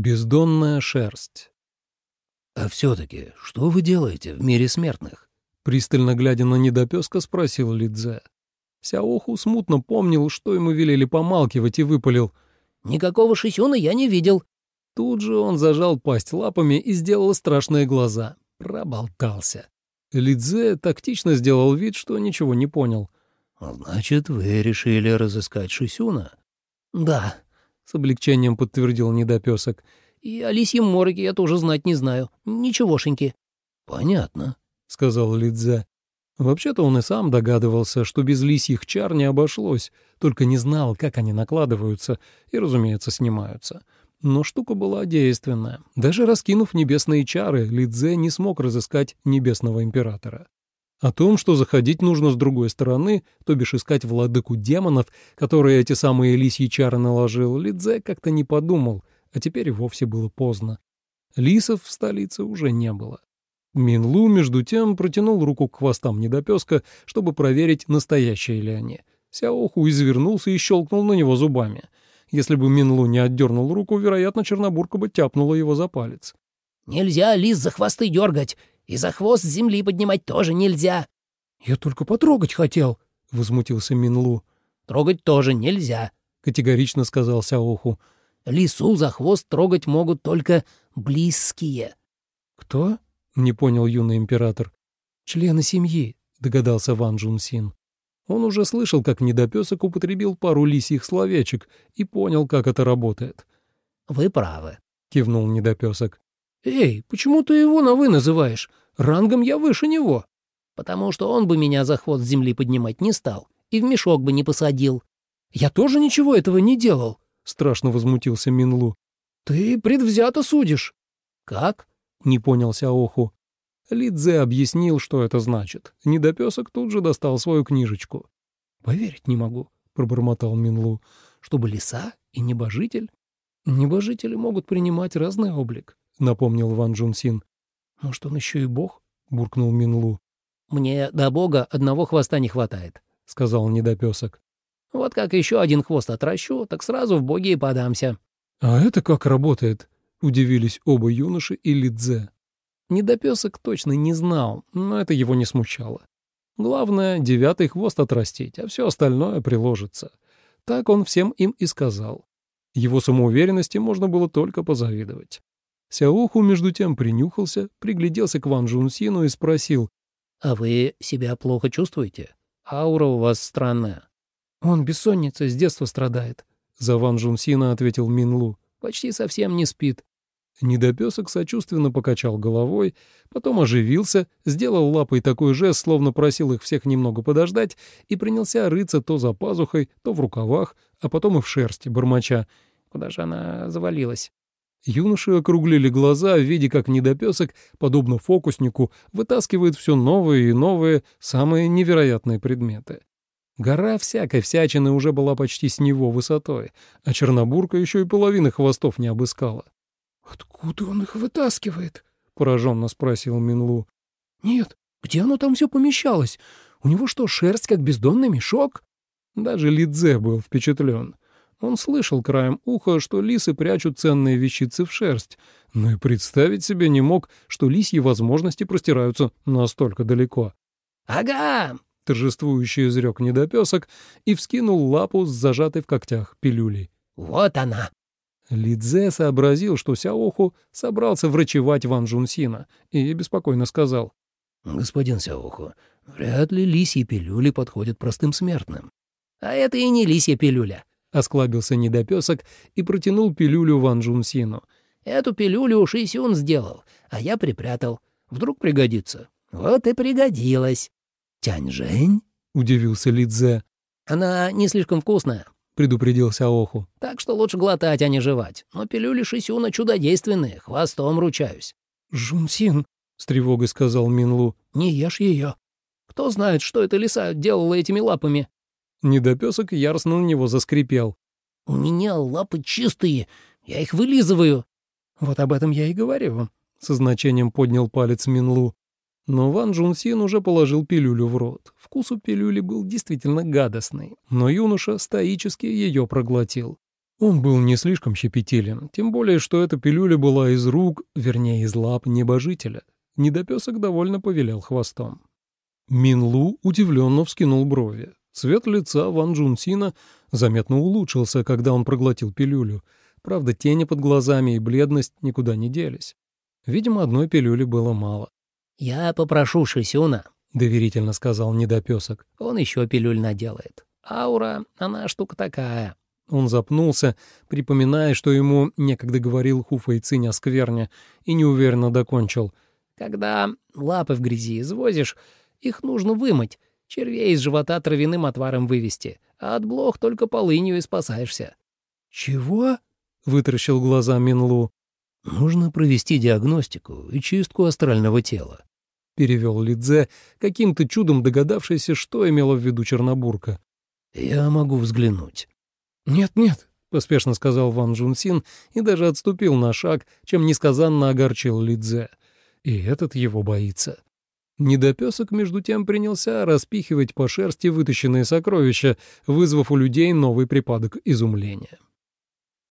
Бездонная шерсть. «А все-таки, что вы делаете в мире смертных?» Пристально глядя на недопеска, спросил Лидзе. Сяоху смутно помнил, что ему велели помалкивать, и выпалил. «Никакого шисюна я не видел». Тут же он зажал пасть лапами и сделал страшные глаза. Проболтался. Лидзе тактично сделал вид, что ничего не понял. «Значит, вы решили разыскать Шисюна?» «Да», — с облегчением подтвердил недопесок. «И о лисьем мороке я тоже знать не знаю. Ничегошеньки». «Понятно», — сказал Лидзе. Вообще-то он и сам догадывался, что без лисьих чар не обошлось, только не знал, как они накладываются и, разумеется, снимаются. Но штука была действенная. Даже раскинув небесные чары, Лидзе не смог разыскать небесного императора. О том, что заходить нужно с другой стороны, то бишь искать владыку демонов, которые эти самые лисьи чары наложил, Лидзе как-то не подумал, а теперь вовсе было поздно. Лисов в столице уже не было. Минлу, между тем, протянул руку к хвостам недопеска, чтобы проверить, настоящие ли они. Сяоху извернулся и щелкнул на него зубами. Если бы Минлу не отдернул руку, вероятно, Чернобурка бы тяпнула его за палец. «Нельзя лис за хвосты дергать, и за хвост земли поднимать тоже нельзя». «Я только потрогать хотел», — возмутился Минлу. «Трогать тоже нельзя», — категорично сказал Сяоху. «Лису за хвост трогать могут только близкие». «Кто?» — не понял юный император. «Члены семьи», — догадался Ван Джунсин. Он уже слышал, как недопесок употребил пару лисьих словечек и понял, как это работает. «Вы правы», — кивнул недопесок. «Эй, почему ты его на «вы» называешь? Рангом я выше него». «Потому что он бы меня за хвост земли поднимать не стал и в мешок бы не посадил». «Я тоже ничего этого не делал», — страшно возмутился Минлу. «Ты предвзято судишь». «Как?» — не понял Сяоху. Лидзе объяснил, что это значит. Недопесок тут же достал свою книжечку. «Поверить не могу», — пробормотал Минлу, — «чтобы лиса и небожитель?» «Небожители могут принимать разный облик», — напомнил Ван Джунсин. «Может, он еще и бог?» — буркнул Минлу. «Мне до бога одного хвоста не хватает», — сказал недопесок. «Вот как еще один хвост отращу, так сразу в боги и подамся». «А это как работает?» — удивились оба юноши и Лидзе. Недопесок точно не знал, но это его не смущало. Главное, девятый хвост отрастить, а все остальное приложится. Так он всем им и сказал. Его самоуверенности можно было только позавидовать. Сяоху, между тем, принюхался, пригляделся к Ван Джунсину и спросил. «А вы себя плохо чувствуете? Аура у вас странная». «Он бессонницей с детства страдает», — за Ван Джунсина ответил Минлу. «Почти совсем не спит. Недопесок сочувственно покачал головой, потом оживился, сделал лапой такой жест, словно просил их всех немного подождать, и принялся рыться то за пазухой, то в рукавах, а потом и в шерсти, бормоча. Куда же она завалилась? Юноши округлили глаза, видя, как недопесок, подобно фокуснику, вытаскивает все новые и новые, самые невероятные предметы. Гора всякой всячины уже была почти с него высотой, а Чернобурка еще и половины хвостов не обыскала. «Откуда он их вытаскивает?» — пораженно спросил Минлу. «Нет, где оно там все помещалось? У него что, шерсть как бездонный мешок?» Даже Лидзе был впечатлен. Он слышал краем уха, что лисы прячут ценные вещицы в шерсть, но и представить себе не мог, что лисьи возможности простираются настолько далеко. «Ага!» — торжествующий изрек недопесок и вскинул лапу с зажатой в когтях пилюлей. «Вот она!» Лидзе сообразил, что Сяоху собрался врачевать Ван Джунсина, и беспокойно сказал. «Господин Сяоху, вряд ли лисьи пилюли подходят простым смертным». «А это и не лисья пилюля», — осклабился недопесок и протянул пилюлю Ван Джунсину. «Эту пилюлю Шисюн сделал, а я припрятал. Вдруг пригодится». «Вот и пригодилась». «Тянь-жень?» — удивился Лидзе. «Она не слишком вкусная», предупредил Сяоху. «Так что лучше глотать, а не жевать. Но пилюли Шисюна чудодейственные, хвостом ручаюсь». «Жунсин», — с тревогой сказал Минлу, — «не ешь ее». «Кто знает, что эта лиса делала этими лапами?» Недопесок яростно на него заскрипел. «У меня лапы чистые, я их вылизываю». «Вот об этом я и говорю», — со значением поднял палец Минлу. Но Ван Джунсин уже положил пилюлю в рот. Вкус у пилюли был действительно гадостный, но юноша стоически ее проглотил. Он был не слишком щепетилен, тем более, что эта пилюля была из рук, вернее, из лап небожителя. Недопесок довольно повилял хвостом. Минлу удивленно вскинул брови. Цвет лица Ван Джунсина заметно улучшился, когда он проглотил пилюлю. Правда, тени под глазами и бледность никуда не делись. Видимо, одной пилюли было мало. «Я попрошу Шисюна», — доверительно сказал недопесок. «Он еще пилюль наделает. Аура, она штука такая». Он запнулся, припоминая, что ему некогда говорил Хуфа и Цинь о скверне, и неуверенно докончил. «Когда лапы в грязи извозишь, их нужно вымыть, червей из живота травяным отваром вывести, а от блох только полынью и спасаешься». «Чего?» — вытаращил глаза Минлу. «Нужно провести диагностику и чистку астрального тела», — перевел Лидзе, каким-то чудом догадавшийся, что имела в виду Чернобурка. «Я могу взглянуть». «Нет-нет», — поспешно сказал Ван Джунсин и даже отступил на шаг, чем несказанно огорчил Лидзе. И этот его боится. Недопесок, между тем, принялся распихивать по шерсти вытащенные сокровища, вызвав у людей новый припадок изумления.